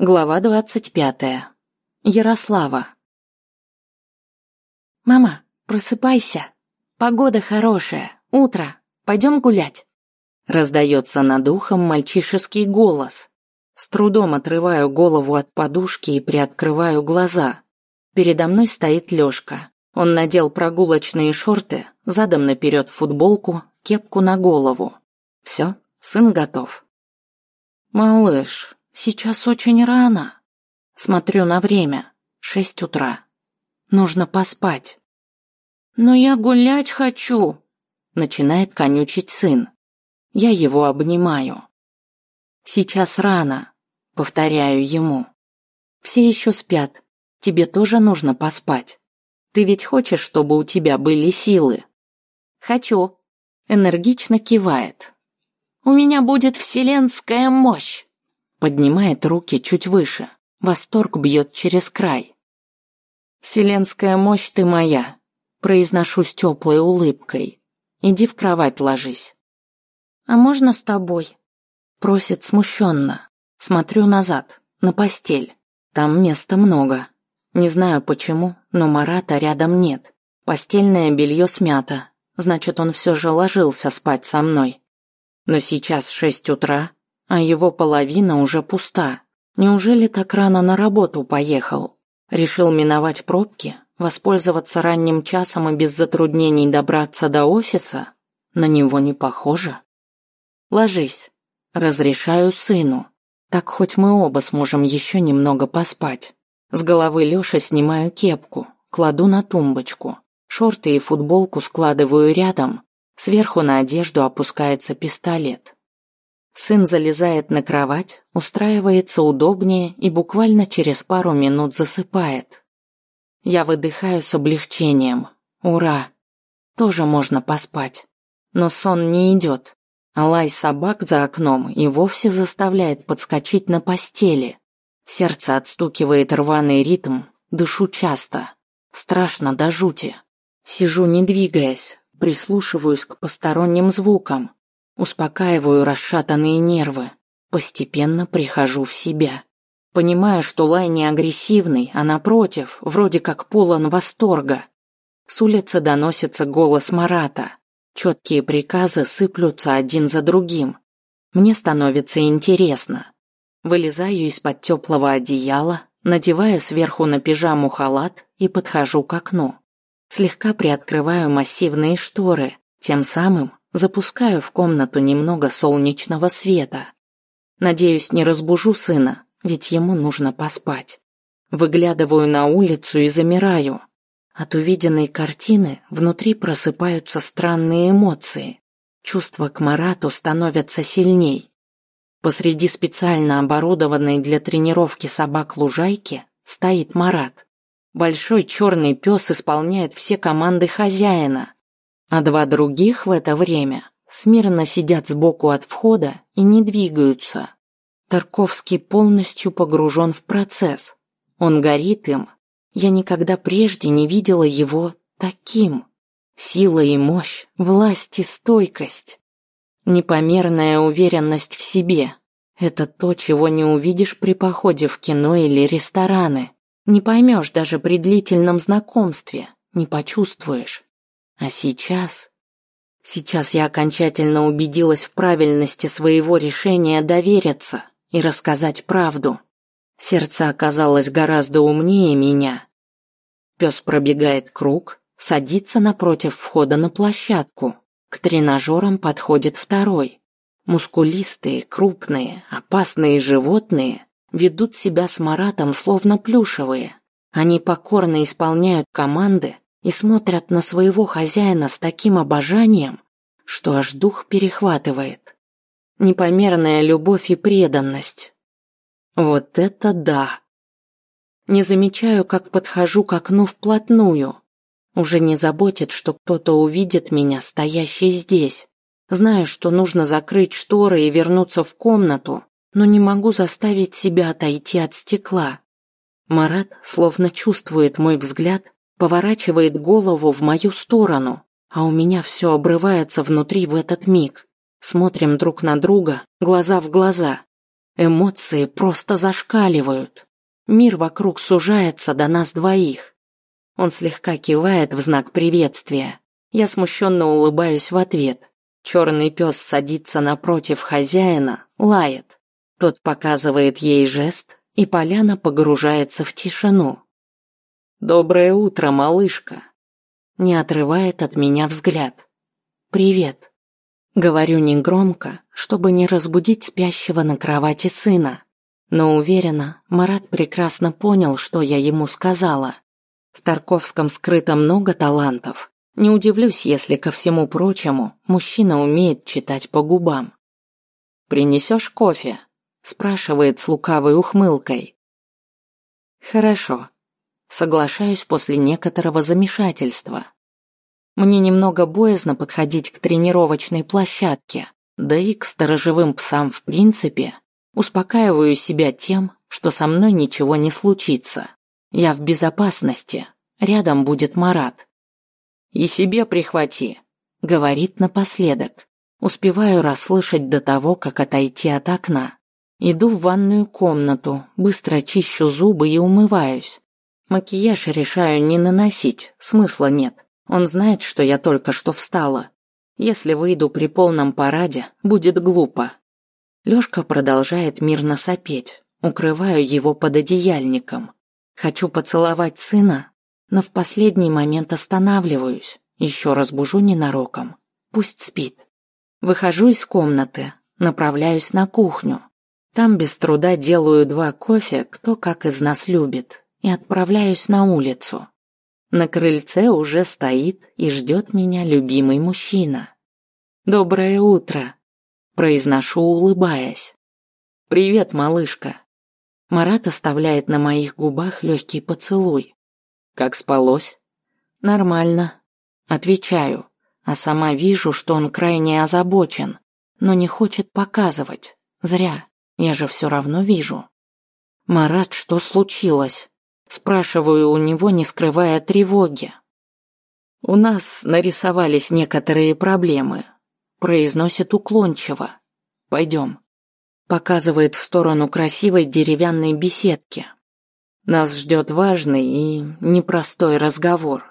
Глава двадцать пятая. Ярослава. «Мама, просыпайся. Погода хорошая. Утро. Пойдем гулять». Раздается над ухом мальчишеский голос. С трудом отрываю голову от подушки и приоткрываю глаза. Передо мной стоит Лёшка. Он надел прогулочные шорты, задом наперед футболку, кепку на голову. Все, сын готов. «Малыш, Сейчас очень рано. Смотрю на время. Шесть утра. Нужно поспать. Но я гулять хочу. Начинает конючить сын. Я его обнимаю. Сейчас рано. Повторяю ему. Все еще спят. Тебе тоже нужно поспать. Ты ведь хочешь, чтобы у тебя были силы? Хочу. Энергично кивает. У меня будет вселенская мощь. Поднимает руки чуть выше. Восторг бьет через край. «Вселенская мощь ты моя», произношу с теплой улыбкой. «Иди в кровать ложись». «А можно с тобой?» Просит смущенно. Смотрю назад, на постель. Там места много. Не знаю почему, но Марата рядом нет. Постельное белье смято. Значит, он все же ложился спать со мной. Но сейчас шесть утра, а его половина уже пуста. Неужели так рано на работу поехал? Решил миновать пробки, воспользоваться ранним часом и без затруднений добраться до офиса? На него не похоже. Ложись. Разрешаю сыну. Так хоть мы оба сможем еще немного поспать. С головы Лёши снимаю кепку, кладу на тумбочку. Шорты и футболку складываю рядом. Сверху на одежду опускается пистолет. Сын залезает на кровать, устраивается удобнее и буквально через пару минут засыпает. Я выдыхаю с облегчением. Ура! Тоже можно поспать. Но сон не идет. Лай собак за окном и вовсе заставляет подскочить на постели. Сердце отстукивает рваный ритм, дышу часто. Страшно до жути. Сижу не двигаясь, прислушиваюсь к посторонним звукам. Успокаиваю расшатанные нервы. Постепенно прихожу в себя. Понимаю, что лай не агрессивный, а напротив, вроде как полон восторга. С улицы доносится голос Марата. Четкие приказы сыплются один за другим. Мне становится интересно. Вылезаю из-под теплого одеяла, надеваю сверху на пижаму халат и подхожу к окну. Слегка приоткрываю массивные шторы, тем самым Запускаю в комнату немного солнечного света. Надеюсь, не разбужу сына, ведь ему нужно поспать. Выглядываю на улицу и замираю. От увиденной картины внутри просыпаются странные эмоции. Чувства к Марату становятся сильней. Посреди специально оборудованной для тренировки собак лужайки стоит Марат. Большой черный пес исполняет все команды хозяина, а два других в это время смирно сидят сбоку от входа и не двигаются. Тарковский полностью погружен в процесс. Он горит им. Я никогда прежде не видела его таким. Сила и мощь, власть и стойкость. Непомерная уверенность в себе. Это то, чего не увидишь при походе в кино или рестораны. Не поймешь даже при длительном знакомстве, не почувствуешь. А сейчас... Сейчас я окончательно убедилась в правильности своего решения довериться и рассказать правду. Сердце оказалось гораздо умнее меня. Пес пробегает круг, садится напротив входа на площадку. К тренажерам подходит второй. Мускулистые, крупные, опасные животные ведут себя с Маратом словно плюшевые. Они покорно исполняют команды, и смотрят на своего хозяина с таким обожанием, что аж дух перехватывает. Непомерная любовь и преданность. Вот это да! Не замечаю, как подхожу к окну вплотную. Уже не заботит, что кто-то увидит меня, стоящей здесь. Знаю, что нужно закрыть шторы и вернуться в комнату, но не могу заставить себя отойти от стекла. Марат словно чувствует мой взгляд поворачивает голову в мою сторону, а у меня все обрывается внутри в этот миг. Смотрим друг на друга, глаза в глаза. Эмоции просто зашкаливают. Мир вокруг сужается до нас двоих. Он слегка кивает в знак приветствия. Я смущенно улыбаюсь в ответ. Черный пес садится напротив хозяина, лает. Тот показывает ей жест, и поляна погружается в тишину. «Доброе утро, малышка!» Не отрывает от меня взгляд. «Привет!» Говорю негромко, чтобы не разбудить спящего на кровати сына. Но уверена, Марат прекрасно понял, что я ему сказала. В Тарковском скрыто много талантов. Не удивлюсь, если ко всему прочему мужчина умеет читать по губам. «Принесешь кофе?» – спрашивает с лукавой ухмылкой. «Хорошо», Соглашаюсь после некоторого замешательства. Мне немного боязно подходить к тренировочной площадке, да и к сторожевым псам в принципе. Успокаиваю себя тем, что со мной ничего не случится. Я в безопасности, рядом будет Марат. «И себе прихвати», — говорит напоследок. Успеваю расслышать до того, как отойти от окна. Иду в ванную комнату, быстро чищу зубы и умываюсь. Макияж решаю не наносить, смысла нет. Он знает, что я только что встала. Если выйду при полном параде, будет глупо. Лёшка продолжает мирно сопеть. Укрываю его под одеяльником. Хочу поцеловать сына, но в последний момент останавливаюсь. Еще раз бужу ненароком. Пусть спит. Выхожу из комнаты, направляюсь на кухню. Там без труда делаю два кофе, кто как из нас любит, и отправляюсь на улицу. На крыльце уже стоит и ждет меня любимый мужчина. «Доброе утро», – произношу, улыбаясь. «Привет, малышка». Марат оставляет на моих губах легкий поцелуй. «Как спалось?» «Нормально», – отвечаю, а сама вижу, что он крайне озабочен, но не хочет показывать. Зря, я же все равно вижу. «Марат, что случилось?» Спрашиваю у него, не скрывая тревоги. «У нас нарисовались некоторые проблемы», – произносит уклончиво. «Пойдем». Показывает в сторону красивой деревянной беседки. Нас ждет важный и непростой разговор.